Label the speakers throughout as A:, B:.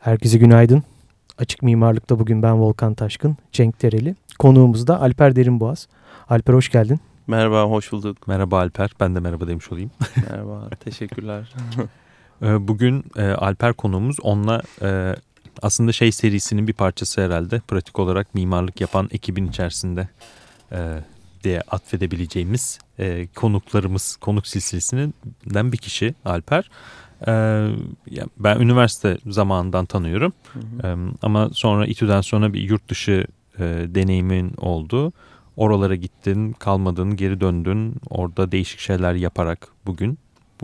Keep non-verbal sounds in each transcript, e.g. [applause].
A: Herkese günaydın. Açık Mimarlık'ta bugün ben Volkan Taşkın, Cenk Tereli. Konuğumuz da Alper Derinboğaz. Alper hoş geldin.
B: Merhaba, hoş bulduk.
C: Merhaba Alper, ben de merhaba demiş olayım. [laughs]
B: Merhaba, teşekkürler. [laughs]
C: Ee, bugün e, Alper konuğumuz, onunla e, aslında şey serisinin bir parçası herhalde. Pratik olarak mimarlık yapan ekibin içerisinde e, diye atfedebileceğimiz konuklarımız, konuk silsilesinden bir kişi Alper. Ee, ben üniversite zamanından tanıyorum hı hı. Ee, ama sonra İTÜ'den sonra bir yurt dışı e, deneyimin oldu. Oralara gittin, kalmadın, geri döndün. Orada değişik şeyler yaparak bugün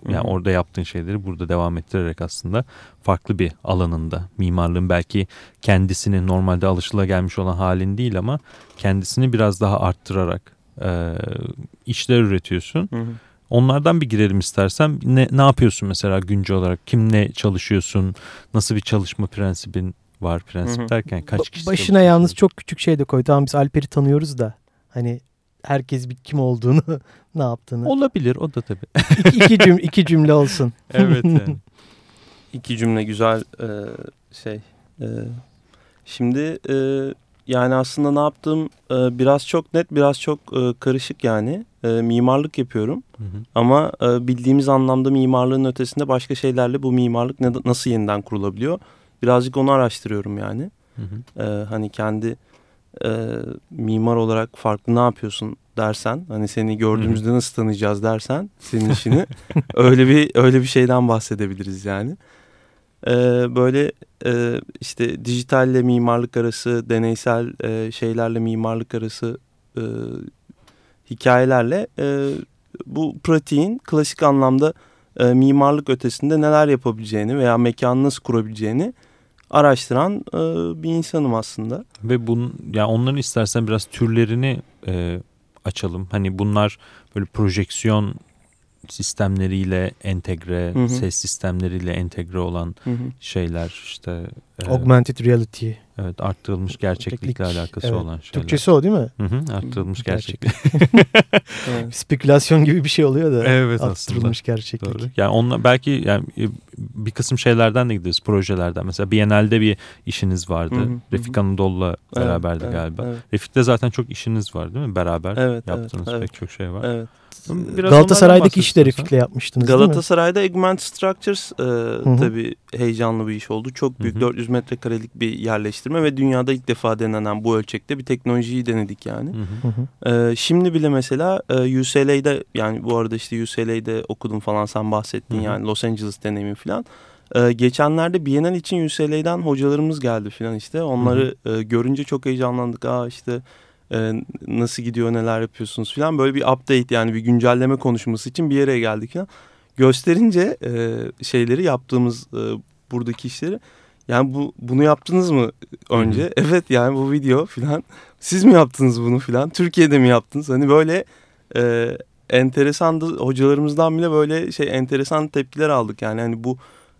C: yani hı hı. orada yaptığın şeyleri burada devam ettirerek aslında farklı bir alanında mimarlığın belki kendisini normalde alışılagelmiş olan halin değil ama kendisini biraz daha arttırarak e, işler üretiyorsun. Hı hı. Onlardan bir girelim istersen. Ne, ne yapıyorsun mesela güncel olarak? Kimle çalışıyorsun? Nasıl bir çalışma prensibin var? Prensip Hı -hı. derken kaç kişi
A: Başına yalnız çok küçük şey de koy. Tamam biz Alper'i tanıyoruz da. Hani herkes bir kim olduğunu, [laughs] ne yaptığını.
C: Olabilir o da tabii.
A: iki, iki, cümle, iki cümle olsun. [laughs]
C: evet. Yani.
B: iki cümle güzel e, şey. E, şimdi e, yani aslında ne yaptığım e, biraz çok net, biraz çok e, karışık yani. E, mimarlık yapıyorum. Hı hı. Ama e, bildiğimiz anlamda mimarlığın ötesinde başka şeylerle bu mimarlık ne, nasıl yeniden kurulabiliyor? Birazcık onu araştırıyorum yani. Hı hı. E, hani kendi e, mimar olarak farklı ne yapıyorsun dersen, hani seni gördüğümüzde hı hı. nasıl tanıyacağız dersen senin işini [laughs] öyle bir öyle bir şeyden bahsedebiliriz yani e, böyle e, işte dijitalle mimarlık arası, deneysel e, şeylerle mimarlık arası e, hikayelerle e, bu pratiğin klasik anlamda e, mimarlık ötesinde neler yapabileceğini veya mekanı nasıl kurabileceğini araştıran e, bir insanım aslında.
C: Ve bun, yani onların istersen biraz türlerini e, açalım. Hani bunlar böyle projeksiyon sistemleriyle entegre, hı hı. ses sistemleriyle entegre olan hı hı. şeyler işte.
A: E, Augmented reality.
C: Evet arttırılmış gerçeklikle Teknik, alakası evet. olan şeyler.
A: Türkçesi o değil mi?
C: Hı hı, arttırılmış gerçeklik. [laughs]
A: evet. Spekülasyon gibi bir şey oluyor da.
C: Evet
A: arttırılmış aslında. gerçeklik.
C: Doğru. Yani onunla belki yani e, bir kısım şeylerden de gideriz projelerden. Mesela Biennale'de bir işiniz vardı. Hı hı, Refik Anadolu'la beraberdi evet, galiba. Evet, evet. Refik'te zaten çok işiniz var değil mi? Beraber evet, yaptığınız evet, pek çok şey var.
A: Evet. Biraz Galatasaray'daki iş de Refik'le yapmıştınız
B: Galatasaray'da Augmented Structures e, tabii heyecanlı bir iş oldu. Çok büyük Hı -hı. 400 metrekarelik bir yerleştirme ve dünyada ilk defa denenen bu ölçekte bir teknolojiyi denedik yani. Hı -hı. E, şimdi bile mesela e, UCLA'de yani bu arada işte UCLA'de okudum falan sen bahsettin Hı -hı. yani Los Angeles deneyimi falan. Ee, geçenlerde Bienal için UCLA'dan hocalarımız geldi falan işte. Onları hı hı. E, görünce çok heyecanlandık. Aa işte e, nasıl gidiyor neler yapıyorsunuz falan böyle bir update yani bir güncelleme konuşması için bir yere geldik falan. Gösterince e, şeyleri yaptığımız e, buradaki işleri yani bu bunu yaptınız mı önce? Hı -hı. Evet yani bu video falan. Siz mi yaptınız bunu falan? Türkiye'de mi yaptınız? Hani böyle e, enteresandı hocalarımızdan bile böyle şey enteresan tepkiler aldık. Yani hani bu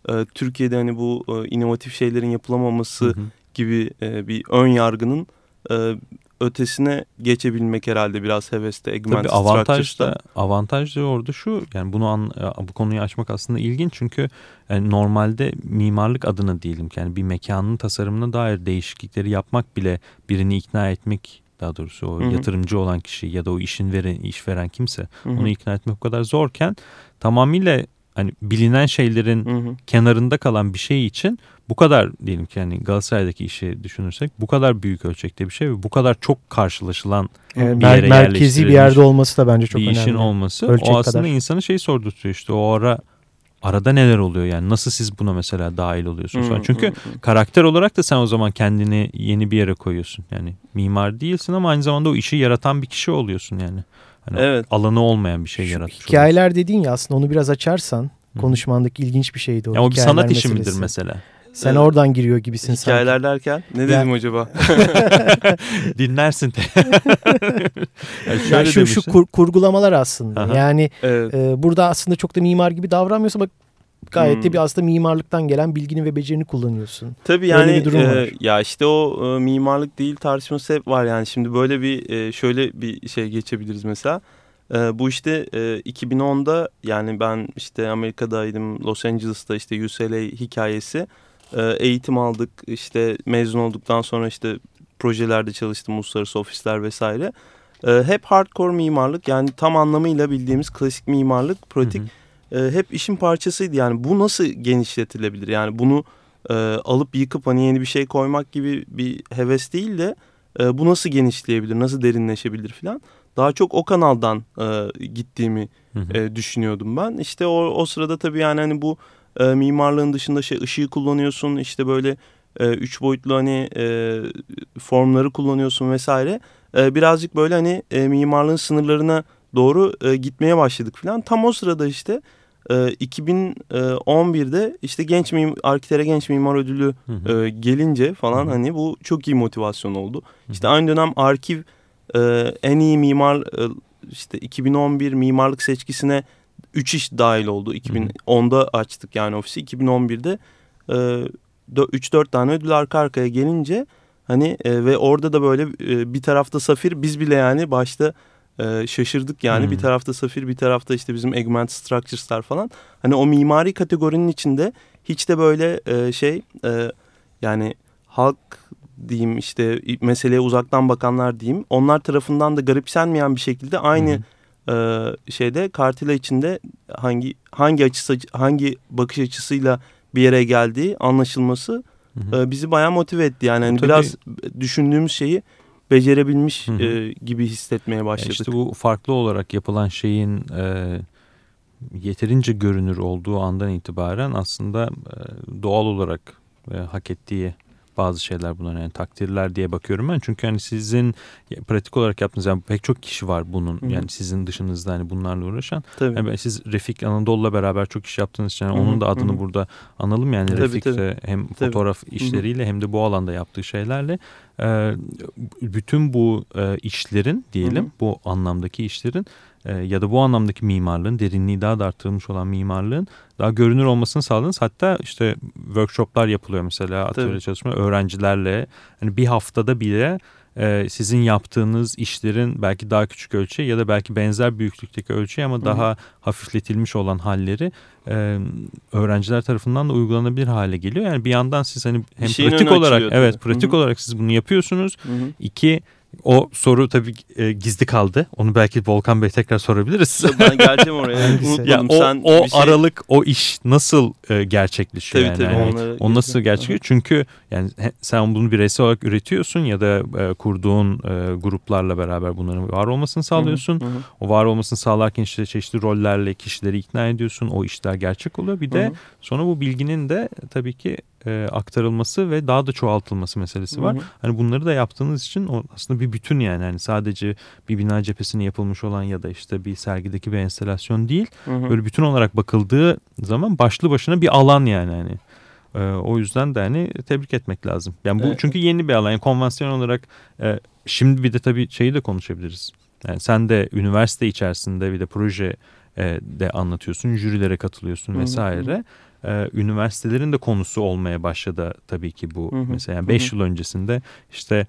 B: e, Türkiye'de hani bu e, inovatif şeylerin yapılamaması hı hı. gibi e, bir ön yargının e, ötesine geçebilmek herhalde biraz heveste.
C: Tabii avantaj da, avantaj da orada şu yani bunu an, e, bu konuyu açmak aslında ilginç çünkü yani normalde mimarlık adına diyelim ki yani bir mekanın tasarımına dair değişiklikleri yapmak bile birini ikna etmek daha doğrusu o Hı -hı. yatırımcı olan kişi ya da o işin veren iş veren kimse Hı -hı. onu ikna etmek o kadar zorken tamamıyla hani bilinen şeylerin hı hı. kenarında kalan bir şey için bu kadar diyelim ki yani Galatasaray'daki işi düşünürsek bu kadar büyük ölçekte bir şey ve bu kadar çok karşılaşılan
A: evet, bir yere merkezi bir yerde olması da bence çok bir önemli. İşin
C: olması Ölçek o aslında kadar. insanı şey sordurtuyor işte o ara arada neler oluyor yani nasıl siz buna mesela dahil oluyorsunuz falan. Çünkü hı, hı. karakter olarak da sen o zaman kendini yeni bir yere koyuyorsun. Yani mimar değilsin ama aynı zamanda o işi yaratan bir kişi oluyorsun yani. Hani evet. alanı olmayan bir şey Şu yaratmış
A: Hikayeler oluyorsun. dediğin ya aslında onu biraz açarsan Hı. konuşmandaki ilginç bir şeydi o.
C: Ya o bir sanat işi midir mesela?
A: Sen evet. oradan giriyor gibisin
B: Hikayeler sanki. derken ne dedim ya. acaba? [laughs]
C: Dinlersin. [laughs]
A: yani şöyle şu şu kur, kurgulamalar aslında. Aha. Yani evet. e, burada aslında çok da mimar gibi davranmıyorsa bak gayet hmm. de bir aslında mimarlıktan gelen bilgini ve becerini kullanıyorsun.
B: Tabii yani bir durum e, var. ya işte o e, mimarlık değil tartışması hep var yani şimdi böyle bir e, şöyle bir şey geçebiliriz mesela. E, bu işte e, 2010'da yani ben işte Amerika'daydım Los Angeles'ta işte UCLA hikayesi e, eğitim aldık. İşte mezun olduktan sonra işte projelerde çalıştım uluslararası ofisler vesaire. E, hep hardcore mimarlık yani tam anlamıyla bildiğimiz klasik mimarlık pratik hı hı. E, hep işin parçasıydı. Yani bu nasıl genişletilebilir? Yani bunu e, alıp yıkıp hani yeni bir şey koymak gibi bir heves değil de e, bu nasıl genişleyebilir, nasıl derinleşebilir falan. Daha çok o kanaldan e, gittiğimi hı hı. E, düşünüyordum ben. İşte o, o sırada tabii yani hani bu e, mimarlığın dışında şey ışığı kullanıyorsun işte böyle e, üç boyutlu hani e, formları kullanıyorsun vesaire. E, birazcık böyle hani e, mimarlığın sınırlarına doğru e, gitmeye başladık falan. Tam o sırada işte e, 2011'de işte genç mimar, Arkitere Genç Mimar Ödülü. E, gelince falan hı hı. hani bu çok iyi motivasyon oldu. Hı hı. İşte aynı dönem Arkiv e, en iyi mimar e, işte 2011 mimarlık seçkisine 3 iş dahil oldu. 2010'da açtık yani ofisi. 2011'de e, 3-4 tane ödül arka arkaya gelince hani e, ve orada da böyle e, bir tarafta Safir biz bile yani başta e, şaşırdık yani. Hmm. Bir tarafta Safir bir tarafta işte bizim Augmented Structures'lar falan. Hani o mimari kategorinin içinde hiç de böyle e, şey e, yani halk diyeyim işte meseleye uzaktan bakanlar diyeyim. Onlar tarafından da garipsenmeyen bir şekilde aynı hmm. e, şeyde kartila içinde hangi hangi açısı hangi bakış açısıyla bir yere geldiği anlaşılması hı hı. E, bizi bayağı motive etti. Yani hani biraz düşündüğümüz şeyi becerebilmiş hı hı. E, gibi hissetmeye başladık.
C: İşte bu farklı olarak yapılan şeyin e, yeterince görünür olduğu andan itibaren aslında e, doğal olarak e, hak ettiği bazı şeyler bunlar yani takdirler diye bakıyorum ben. Çünkü hani sizin pratik olarak yaptığınız yani pek çok kişi var bunun Hı yani sizin dışınızda hani bunlarla uğraşan. Tabii. Yani siz Refik Anadolu'la beraber çok iş yaptığınız için yani onun da adını Hı burada analım yani tabii, Refik tabii. hem tabii. fotoğraf işleriyle Hı hem de bu alanda yaptığı şeylerle bütün bu işlerin diyelim -hı. bu anlamdaki işlerin e, ya da bu anlamdaki mimarlığın derinliği daha da arttırılmış olan mimarlığın daha görünür olmasını sağladınız. Hatta işte workshoplar yapılıyor mesela atölye çalışma öğrencilerle hani bir haftada bile e, sizin yaptığınız işlerin belki daha küçük ölçü ya da belki benzer büyüklükteki ölçü ama Hı -hı. daha hafifletilmiş olan halleri e, öğrenciler tarafından da uygulanabilir hale geliyor. Yani bir yandan siz hani hem pratik olarak evet pratik Hı -hı. olarak siz bunu yapıyorsunuz. Hı -hı. İki o soru tabii e, gizli kaldı. Onu belki Volkan Bey tekrar sorabiliriz.
B: Ben geleceğim oraya. [laughs]
C: ya, o Sen o şey... aralık, o iş nasıl e, gerçekleşiyor tabii, yani? Tabii, yani o nasıl gerçekleşiyor? Çünkü yani sen bunu bireysel olarak üretiyorsun ya da e, kurduğun e, gruplarla beraber bunların var olmasını sağlıyorsun. Hı hı. O var olmasını sağlarken işte çeşitli rollerle kişileri ikna ediyorsun. O işler gerçek oluyor. Bir de hı hı. sonra bu bilginin de tabii ki e, aktarılması ve daha da çoğaltılması meselesi var. Hı hı. Hani bunları da yaptığınız için o aslında bir bütün yani. hani sadece bir bina cephesine yapılmış olan ya da işte bir sergideki bir enstelasyon değil. Hı hı. Böyle bütün olarak bakıldığı zaman başlı başına bir alan yani hani. E, o yüzden de hani tebrik etmek lazım. Yani bu evet. çünkü yeni bir alan. Yani konvansiyon olarak e, şimdi bir de tabii şeyi de konuşabiliriz. Yani sen de üniversite içerisinde bir de proje e, de anlatıyorsun, jürilere katılıyorsun vesaire. Hı hı e, üniversitelerin de konusu olmaya başladı tabii ki bu. Hı hı. Mesela 5 yıl öncesinde işte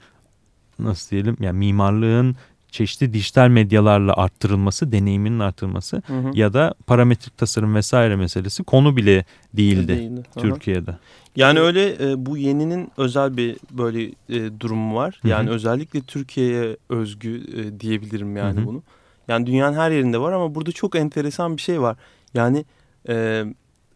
C: nasıl diyelim yani mimarlığın çeşitli dijital medyalarla arttırılması, deneyiminin arttırılması hı hı. ya da parametrik tasarım vesaire meselesi konu bile değildi, değildi. Türkiye'de.
B: Yani öyle e, bu yeninin özel bir böyle e, durumu var. Yani hı hı. özellikle Türkiye'ye özgü e, diyebilirim yani hı hı. bunu. Yani dünyanın her yerinde var ama burada çok enteresan bir şey var. Yani e,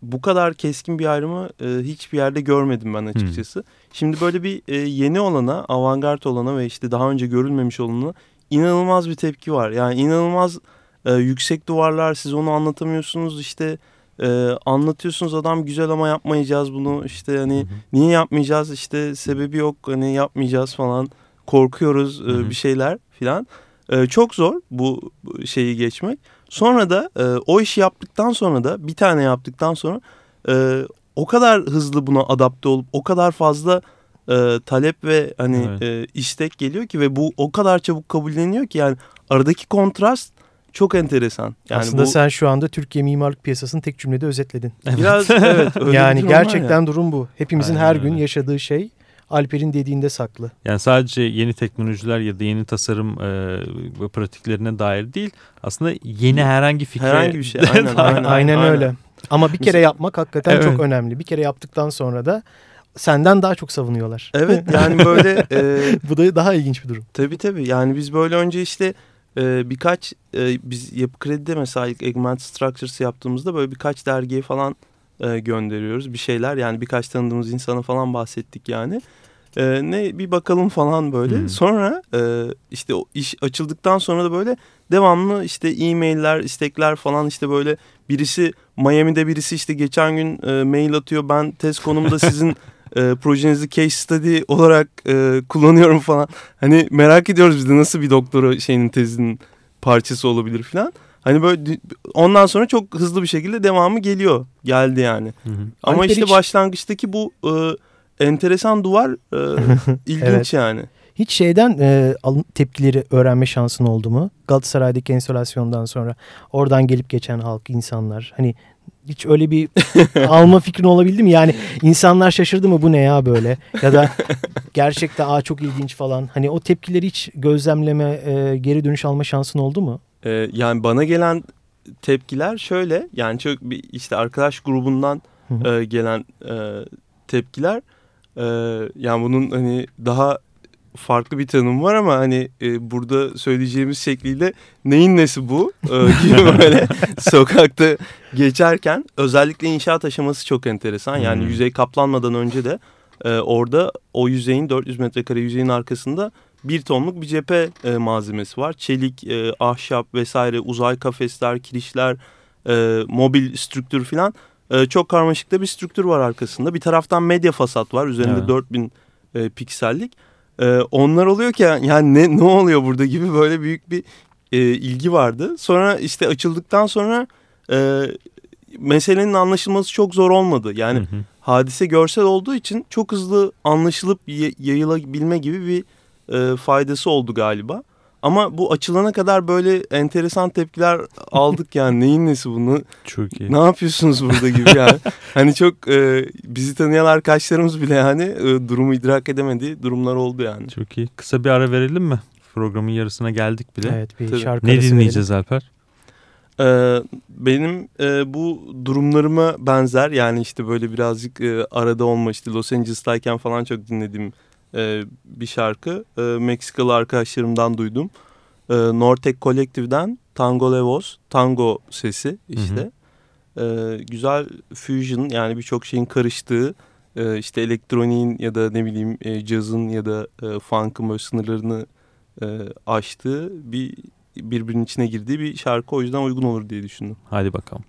B: bu kadar keskin bir ayrımı e, hiçbir yerde görmedim ben açıkçası. Hmm. Şimdi böyle bir e, yeni olana, avantgard olana ve işte daha önce görülmemiş olana inanılmaz bir tepki var. Yani inanılmaz e, yüksek duvarlar siz onu anlatamıyorsunuz işte e, anlatıyorsunuz adam güzel ama yapmayacağız bunu işte hani hı niye yapmayacağız işte sebebi yok hani yapmayacağız falan korkuyoruz e, bir şeyler filan. E, çok zor bu şeyi geçmek. Sonra da e, o işi yaptıktan sonra da bir tane yaptıktan sonra e, o kadar hızlı buna adapte olup o kadar fazla e, talep ve hani evet. e, istek geliyor ki ve bu o kadar çabuk kabulleniyor ki yani aradaki kontrast çok enteresan.
A: Yani Aslında bu... sen şu anda Türkiye mimarlık piyasasını tek cümlede özetledin.
B: Biraz evet. [laughs]
A: yani gerçekten ya. durum bu. Hepimizin Aynen her gün öyle. yaşadığı şey Alper'in dediğinde saklı.
C: Yani sadece yeni teknolojiler ya da yeni tasarım e, pratiklerine dair değil. Aslında yeni herhangi fikre.
B: Herhangi bir şey. Aynen, [laughs] aynen,
A: aynen, aynen öyle. Ama bir kere yapmak hakikaten evet. çok önemli. Bir kere yaptıktan sonra da senden daha çok savunuyorlar.
B: Evet [laughs] yani böyle. e,
A: Bu da daha ilginç bir durum.
B: Tabii tabii yani biz böyle önce işte e, birkaç e, biz yapı kredide mesela ilk Eggman Structures yaptığımızda böyle birkaç dergiye falan e, gönderiyoruz bir şeyler yani birkaç tanıdığımız insana falan bahsettik yani. E, ne bir bakalım falan böyle. Hmm. Sonra e, işte o iş açıldıktan sonra da böyle devamlı işte e-mailler, istekler falan işte böyle birisi Miami'de birisi işte geçen gün e, mail atıyor ben test konumda sizin e, [laughs] projenizi case study olarak e, kullanıyorum falan. Hani merak ediyoruz biz de nasıl bir doktora şeyinin tezinin parçası olabilir falan. Hani böyle ondan sonra çok hızlı bir şekilde devamı geliyor. Geldi yani. Hı hı. Ama Alper işte hiç... başlangıçtaki bu e, enteresan duvar e, [laughs] ilginç evet. yani.
A: Hiç şeyden e, tepkileri öğrenme şansın oldu mu? Galatasaray'daki enstalasyondan sonra oradan gelip geçen halk, insanlar. Hani hiç öyle bir [laughs] alma fikrin olabildi mi? Yani insanlar şaşırdı mı bu ne ya böyle? Ya da gerçekten aa çok ilginç falan. Hani o tepkileri hiç gözlemleme, e, geri dönüş alma şansın oldu mu?
B: Ee, yani bana gelen tepkiler şöyle. Yani çok bir işte arkadaş grubundan e, gelen e, tepkiler. E, yani bunun hani daha farklı bir tanım var ama hani e, burada söyleyeceğimiz şekliyle neyin nesi bu e, [laughs] gibi böyle sokakta geçerken özellikle inşaat aşaması çok enteresan. Yani hmm. yüzey kaplanmadan önce de e, orada o yüzeyin 400 metrekare yüzeyin arkasında bir tonluk bir cephe e, malzemesi var. Çelik, e, ahşap vesaire uzay kafesler, kirişler, e, mobil strüktür falan. E, çok karmaşık da bir strüktür var arkasında. Bir taraftan medya fasat var üzerinde evet. 4000 e, piksellik. E, onlar oluyor ki yani ne, ne oluyor burada gibi böyle büyük bir e, ilgi vardı. Sonra işte açıldıktan sonra e, meselenin anlaşılması çok zor olmadı. Yani hı hı. hadise görsel olduğu için çok hızlı anlaşılıp yayılabilme gibi bir e, faydası oldu galiba. Ama bu açılana kadar böyle enteresan tepkiler [laughs] aldık yani neyin nesi bunu?
C: Çok iyi.
B: Ne yapıyorsunuz burada gibi yani. [laughs] hani çok e, bizi tanıyan arkadaşlarımız bile yani e, durumu idrak edemediği durumlar oldu yani.
C: Çok iyi. Kısa bir ara verelim mi? Programın yarısına geldik bile.
A: Evet bir Tabii. şarkı
C: Ne dinleyeceğiz verelim. Alper?
B: Ee, benim e, bu durumlarıma benzer yani işte böyle birazcık e, arada olma işte Los Angeles'tayken falan çok dinlediğim e, bir şarkı. E, Meksikalı arkadaşlarımdan duydum. E, Nortek Kolektif'den Tango Levos, Tango sesi işte. Hı hı. E, güzel fusion yani birçok şeyin karıştığı e, işte elektroniğin ya da ne bileyim e, cazın ya da e, funk'ın böyle sınırlarını e, aştığı bir birbirinin içine girdiği bir şarkı o yüzden uygun olur diye düşündüm.
C: Hadi bakalım.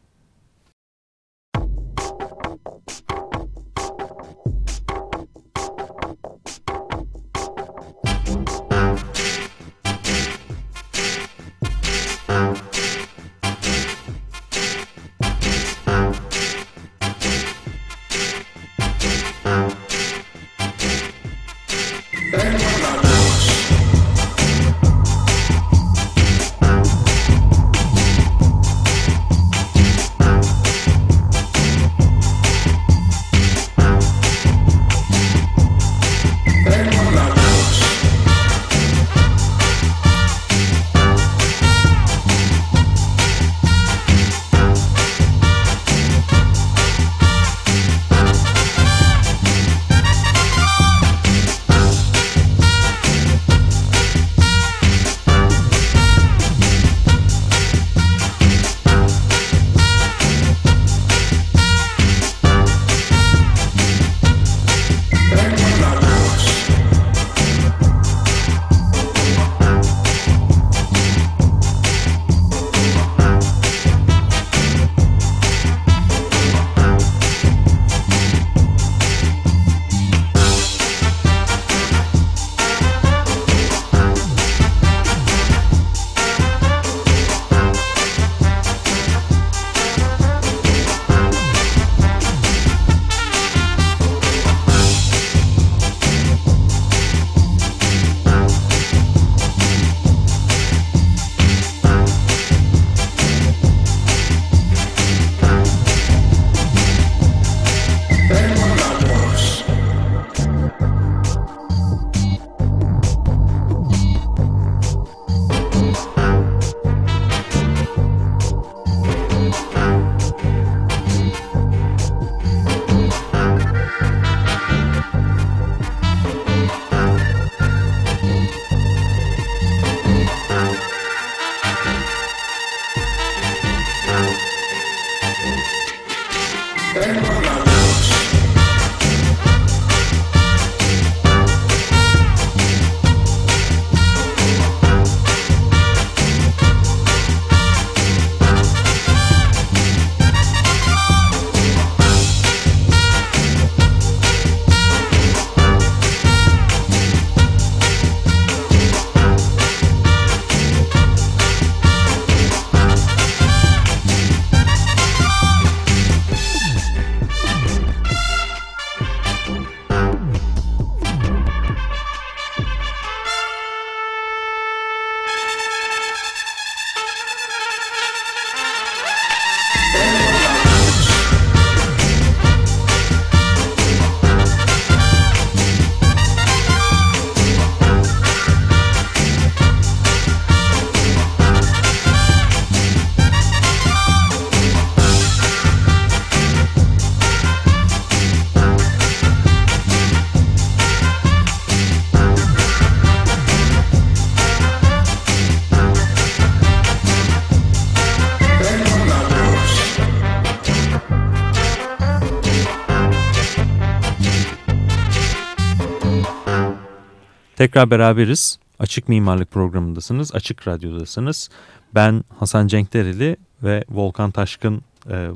C: Tekrar beraberiz. Açık Mimarlık programındasınız. Açık Radyo'dasınız. Ben Hasan Cenkdereli ve Volkan Taşkın e,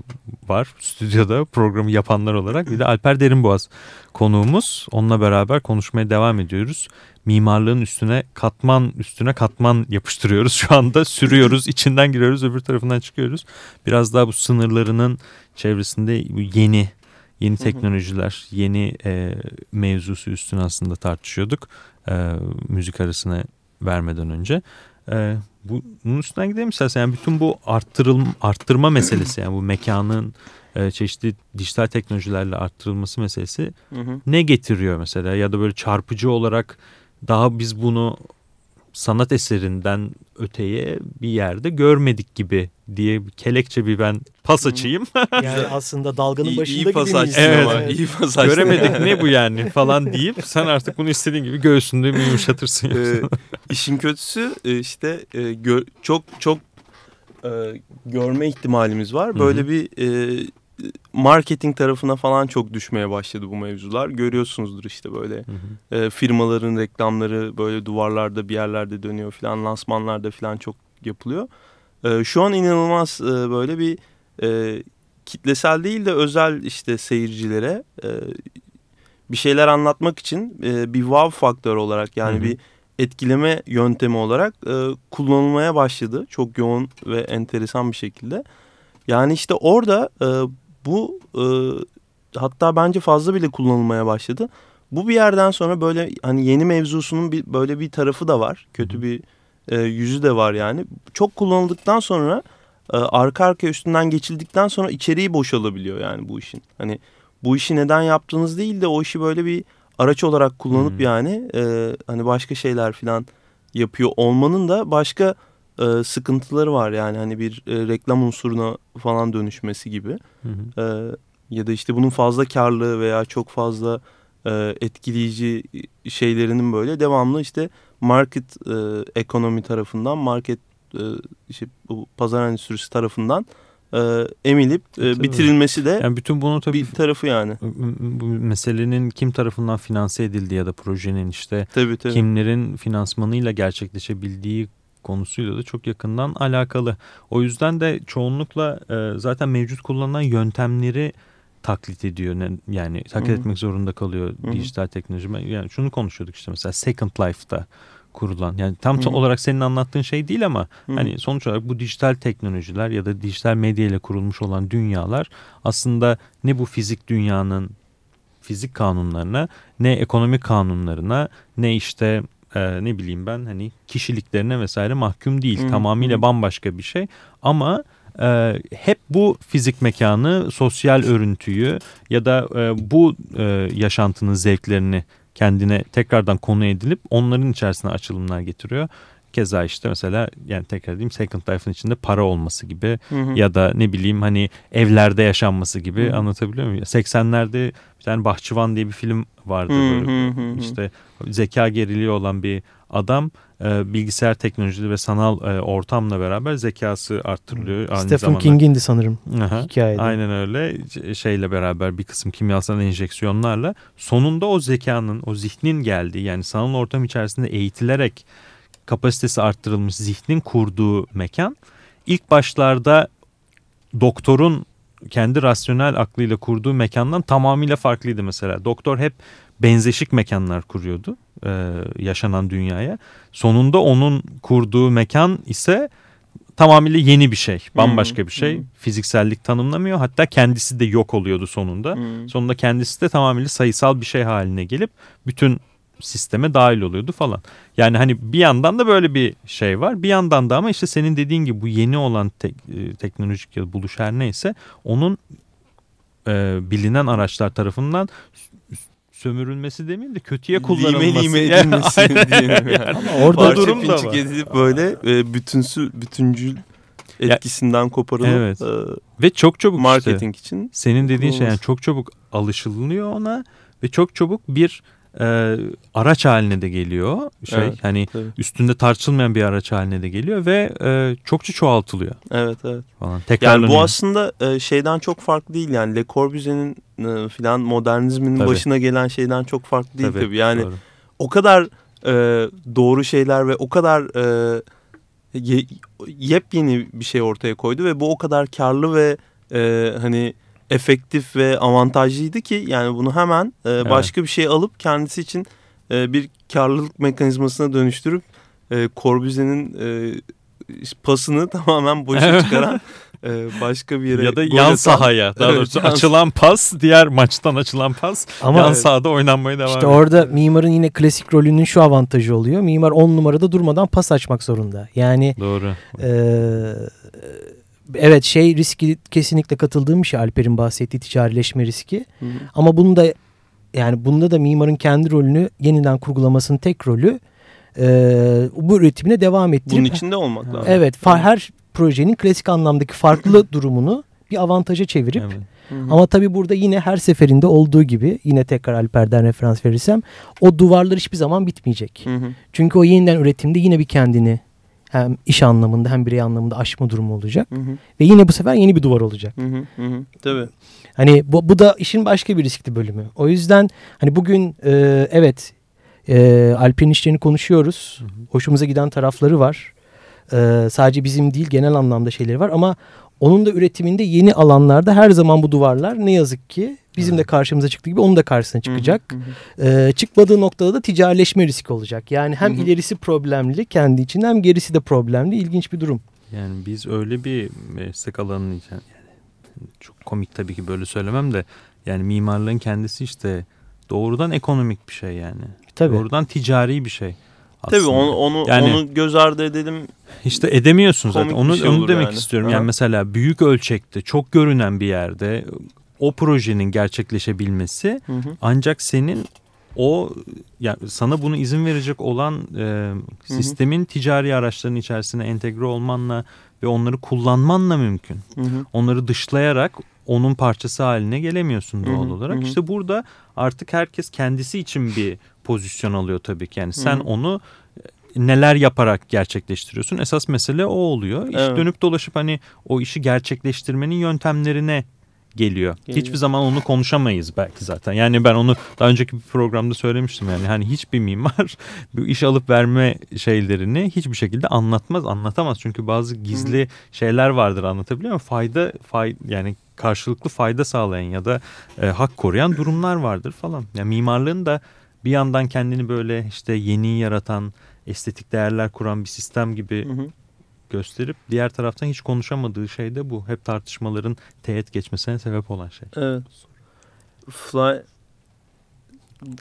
C: var stüdyoda programı yapanlar olarak. Bir de Alper Derinboğaz konuğumuz. Onunla beraber konuşmaya devam ediyoruz. Mimarlığın üstüne katman üstüne katman yapıştırıyoruz. Şu anda sürüyoruz, içinden giriyoruz, öbür tarafından çıkıyoruz. Biraz daha bu sınırlarının çevresinde yeni yeni teknolojiler, yeni e, mevzusu üstüne aslında tartışıyorduk. E, müzik arasına vermeden önce. E, bunun üstünden gidelim istersen. Yani bütün bu arttırıl, arttırma meselesi yani bu mekanın e, çeşitli dijital teknolojilerle arttırılması meselesi hı hı. ne getiriyor mesela? Ya da böyle çarpıcı olarak daha biz bunu sanat eserinden öteye bir yerde görmedik gibi diye bir kelekçe bir ben pas açayım.
A: Yani [laughs] aslında dalganın
B: iyi,
A: başında
B: iyi
A: gibi miyiz?
C: Evet.
B: Ama, iyi pas açtın.
C: Göremedik ne bu yani falan deyip sen artık bunu istediğin gibi göğsünde yumuşatırsın.
B: ee, işin kötüsü e, işte e, gör, çok çok e, görme ihtimalimiz var. Böyle Hı -hı. bir e, marketing tarafına falan çok düşmeye başladı bu mevzular. Görüyorsunuzdur işte böyle hı hı. E, firmaların reklamları böyle duvarlarda bir yerlerde dönüyor falan lansmanlarda falan çok yapılıyor. E, şu an inanılmaz e, böyle bir e, kitlesel değil de özel işte seyircilere e, bir şeyler anlatmak için e, bir wow faktör olarak yani hı hı. bir etkileme yöntemi olarak e, kullanılmaya başladı. Çok yoğun ve enteresan bir şekilde. Yani işte orada e, bu e, hatta bence fazla bile kullanılmaya başladı. Bu bir yerden sonra böyle hani yeni mevzusunun bir böyle bir tarafı da var. Kötü bir e, yüzü de var yani. Çok kullanıldıktan sonra e, arka arka üstünden geçildikten sonra içeriği boşalabiliyor yani bu işin. Hani bu işi neden yaptığınız değil de o işi böyle bir araç olarak kullanıp hmm. yani e, hani başka şeyler falan yapıyor olmanın da başka e, sıkıntıları var yani hani bir e, reklam unsuruna falan dönüşmesi gibi. Hı hı. E, ya da işte bunun fazla karlı veya çok fazla e, etkileyici şeylerinin böyle devamlı işte market e, ekonomi tarafından market e, işte bu pazar endüstrisi tarafından e, emilip e, bitirilmesi de
C: yani bütün bunu tabii
B: bir tarafı yani.
C: Bu meselenin kim tarafından finanse edildiği ya da projenin işte
B: tabii, tabii.
C: kimlerin finansmanıyla gerçekleşebildiği konusuyla da çok yakından alakalı. O yüzden de çoğunlukla e, zaten mevcut kullanılan yöntemleri taklit ediyor. Yani taklit Hı -hı. etmek zorunda kalıyor Hı -hı. dijital teknoloji. Yani şunu konuşuyorduk işte mesela Second Life'da kurulan yani tam Hı -hı. olarak senin anlattığın şey değil ama Hı -hı. hani sonuç olarak bu dijital teknolojiler ya da dijital medya ile kurulmuş olan dünyalar aslında ne bu fizik dünyanın fizik kanunlarına ne ekonomi kanunlarına ne işte e, ne bileyim ben hani kişiliklerine vesaire mahkum değil. Hı, Tamamıyla bambaşka bir şey ama e, hep bu fizik mekanı, sosyal örüntüyü ya da e, bu e, yaşantının zevklerini kendine tekrardan konu edilip onların içerisine açılımlar getiriyor. Keza işte mesela yani tekrar diyeyim Second Life'ın içinde para olması gibi hı hı. ya da ne bileyim hani evlerde yaşanması gibi hı. anlatabiliyor muyum? 80'lerde bir tane Bahçıvan diye bir film vardı. Hı böyle. Hı hı. İşte zeka geriliği olan bir adam e, bilgisayar teknolojisi ve sanal e, ortamla beraber zekası arttırılıyor.
A: Aynı Stephen zamanda. King'indi sanırım
C: Aha, hikayede. Aynen öyle şeyle beraber bir kısım kimyasal enjeksiyonlarla sonunda o zekanın o zihnin geldiği yani sanal ortam içerisinde eğitilerek kapasitesi arttırılmış zihnin kurduğu mekan ilk başlarda doktorun kendi rasyonel aklıyla kurduğu mekandan tamamıyla farklıydı mesela. Doktor hep benzeşik mekanlar kuruyordu e, yaşanan dünyaya. Sonunda onun kurduğu mekan ise tamamıyla yeni bir şey. Bambaşka bir şey. Hmm. Fiziksellik tanımlamıyor. Hatta kendisi de yok oluyordu sonunda. Hmm. Sonunda kendisi de tamamıyla sayısal bir şey haline gelip bütün sisteme dahil oluyordu falan. Yani hani bir yandan da böyle bir şey var. Bir yandan da ama işte senin dediğin gibi bu yeni olan tek, e, teknolojik ya buluş her neyse onun e, bilinen araçlar tarafından sömürülmesi demeyeyim de kötüye kullanılması.
B: Lime lime [laughs] edilmesi diyelim yani. Ama orada durum da var. edilip böyle e, bütünsü, bütüncül etkisinden koparılıp evet. e,
C: ve çok çabuk
B: marketing
C: işte,
B: için
C: senin dediğin şey yani çok çabuk alışılıyor ona ve çok çabuk bir e, araç haline de geliyor. Şey evet, hani tabii. üstünde tartışılmayan bir araç haline de geliyor ve e, çokça çoğaltılıyor.
B: Evet evet. Falan. Yani bu aslında e, şeyden çok farklı değil yani Le Corbusier'in e, filan modernizmin tabii. başına gelen şeyden çok farklı değil tabii. tabii. Yani doğru. o kadar e, doğru şeyler ve o kadar e, ye, yepyeni bir şey ortaya koydu ve bu o kadar karlı ve e, hani efektif ve avantajlıydı ki yani bunu hemen e, başka evet. bir şey alıp kendisi için e, bir karlılık mekanizmasına dönüştürüp e, Corbusier'in e, pasını [laughs] tamamen boşa çıkaran e, başka bir yere
C: ya da yan sahaya daha evet, doğrusu yan... açılan pas diğer maçtan açılan pas Ama yan evet. sahada oynanmaya devam
A: ediyor. İşte orada mimarın yine klasik rolünün şu avantajı oluyor. Mimar 10 numarada durmadan pas açmak zorunda. Yani
C: Doğru.
A: E, evet şey riski kesinlikle katıldığım bir şey Alper'in bahsettiği ticarileşme riski. Hı. Ama bunu da yani bunda da mimarın kendi rolünü yeniden kurgulamasının tek rolü e, bu üretimine devam ettirip.
B: Bunun içinde olmak lazım.
A: Evet her projenin klasik anlamdaki farklı [laughs] durumunu bir avantaja çevirip evet. Ama tabii burada yine her seferinde olduğu gibi yine tekrar Alper'den referans verirsem o duvarlar hiçbir zaman bitmeyecek. Hı hı. Çünkü o yeniden üretimde yine bir kendini hem iş anlamında hem birey anlamında aşma durumu olacak. Hı hı. Ve yine bu sefer yeni bir duvar olacak. Hı
B: hı hı. Tabii.
A: Hani bu, bu da işin başka bir riskli bölümü. O yüzden hani bugün e, evet e, Alp'in işlerini konuşuyoruz. Hı hı. Hoşumuza giden tarafları var. E, sadece bizim değil genel anlamda şeyleri var ama onun da üretiminde yeni alanlarda her zaman bu duvarlar ne yazık ki bizim evet. de karşımıza çıktığı gibi onun da karşısına çıkacak. Hı hı. Ee, çıkmadığı noktada da ticarileşme riski olacak. Yani hem hı hı. ilerisi problemli kendi için hem gerisi de problemli. İlginç bir durum.
C: Yani biz öyle bir meslek alanının yani çok komik tabii ki böyle söylemem de yani mimarlığın kendisi işte doğrudan ekonomik bir şey yani. Tabii. Doğrudan ticari bir şey.
B: Aslında. Tabii onu onu yani, onu göz ardı edelim.
C: İşte edemiyorsun zaten. Onu şey onu demek yani. istiyorum. Aha. Yani mesela büyük ölçekte, çok görünen bir yerde o projenin gerçekleşebilmesi hı hı. ancak senin o yani sana bunu izin verecek olan e, sistemin hı hı. ticari araçların içerisine entegre olmanla ve onları kullanmanla mümkün. Hı hı. Onları dışlayarak onun parçası haline gelemiyorsun doğal hı hı. olarak. Hı hı. İşte burada artık herkes kendisi için bir pozisyon alıyor tabii ki. Yani sen Hı. onu e, neler yaparak gerçekleştiriyorsun. Esas mesele o oluyor. İş evet. dönüp dolaşıp hani o işi gerçekleştirmenin yöntemlerine geliyor. geliyor. Hiçbir zaman onu konuşamayız belki zaten. Yani ben onu daha önceki bir programda söylemiştim yani. Hani hiçbir mimar [laughs] bu iş alıp verme şeylerini hiçbir şekilde anlatmaz, anlatamaz. Çünkü bazı gizli Hı. şeyler vardır anlatabiliyor muyum? Fayda, fay yani karşılıklı fayda sağlayan ya da e, hak koruyan durumlar vardır falan. Yani mimarlığın da bir yandan kendini böyle işte yeni yaratan, estetik değerler kuran bir sistem gibi hı hı. Gösterip diğer taraftan hiç konuşamadığı şey de bu. Hep tartışmaların teğet geçmesine sebep olan şey.
B: Evet. Fly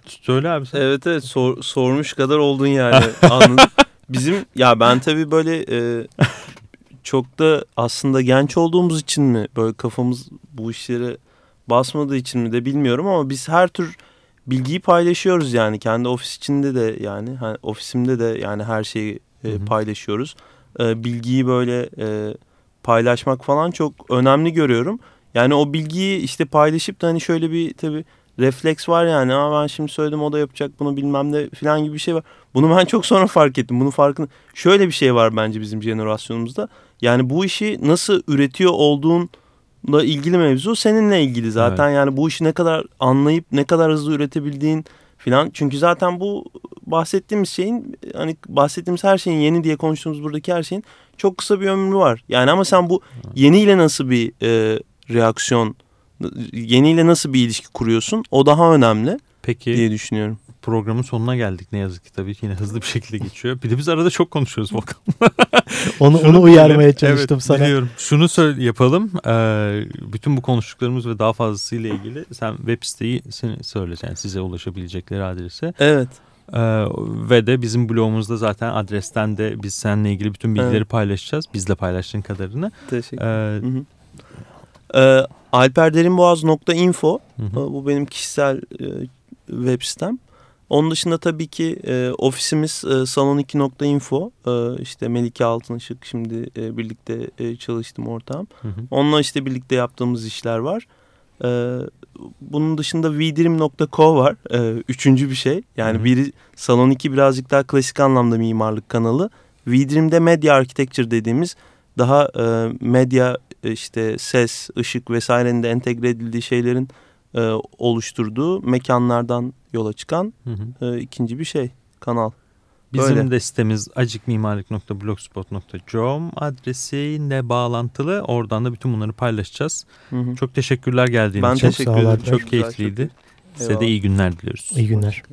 C: Söyle abi sen.
B: Evet evet sor, sormuş kadar oldun yani. [laughs] Anladım. Bizim ya ben tabii böyle e, çok da aslında genç olduğumuz için mi böyle kafamız bu işlere basmadığı için mi de bilmiyorum ama biz her tür bilgiyi paylaşıyoruz yani kendi ofis içinde de yani hani ofisimde de yani her şeyi e, paylaşıyoruz. E, bilgiyi böyle e, paylaşmak falan çok önemli görüyorum. Yani o bilgiyi işte paylaşıp da hani şöyle bir tabii refleks var yani. Aa ben şimdi söyledim o da yapacak bunu bilmem ne falan gibi bir şey var. Bunu ben çok sonra fark ettim. Bunun farkını şöyle bir şey var bence bizim jenerasyonumuzda. Yani bu işi nasıl üretiyor olduğun da ilgili mevzu seninle ilgili zaten. Evet. Yani bu işi ne kadar anlayıp ne kadar hızlı üretebildiğin filan. Çünkü zaten bu bahsettiğimiz şeyin hani bahsettiğimiz her şeyin yeni diye konuştuğumuz buradaki her şeyin çok kısa bir ömrü var. Yani ama sen bu yeniyle nasıl bir e, reaksiyon yeniyle nasıl bir ilişki kuruyorsun o daha önemli Peki, diye düşünüyorum
C: programın sonuna geldik ne yazık ki tabii ki yine hızlı bir şekilde geçiyor. Bir de biz arada çok konuşuyoruz Volkan. [laughs]
A: onu onu uyarmaya çalıştım evet, sana. Biliyorum.
C: Şunu söyle, yapalım. Ee, bütün bu konuştuklarımız ve daha fazlasıyla ilgili sen web siteyi söyle yani size ulaşabilecekleri adrese.
B: Evet.
C: Ee, ve de bizim blogumuzda zaten adresten de biz seninle ilgili bütün bilgileri evet. paylaşacağız. Bizle paylaştığın kadarını.
B: Teşekkür ederim. Ee, ee, alperderinboğaz.info bu benim kişisel e, web sitem. Onun dışında tabii ki e, ofisimiz e, salon2.info e, işte Melike Altınışık şimdi e, birlikte e, çalıştım ortağım. Hı hı. Onunla işte birlikte yaptığımız işler var. E, bunun dışında vdirim.co var. E, üçüncü bir şey. Yani hı hı. biri Salon 2 birazcık daha klasik anlamda mimarlık kanalı. Vdirim'de medya architecture dediğimiz daha e, medya işte ses, ışık vesairenin de entegre edildiği şeylerin e, oluşturduğu mekanlardan yola çıkan hı hı. E, ikinci bir şey kanal.
C: Bizim
B: Öyle.
C: de sitemiz acikmimarlık.blogspot.com adresiyle bağlantılı. Oradan da bütün bunları paylaşacağız.
B: Hı hı.
C: Çok teşekkürler geldiğiniz
B: Ben
C: için.
B: teşekkür
A: sağ ol
B: ederim.
C: Çok keyifliydi. Size de iyi günler diliyoruz.
A: İyi günler.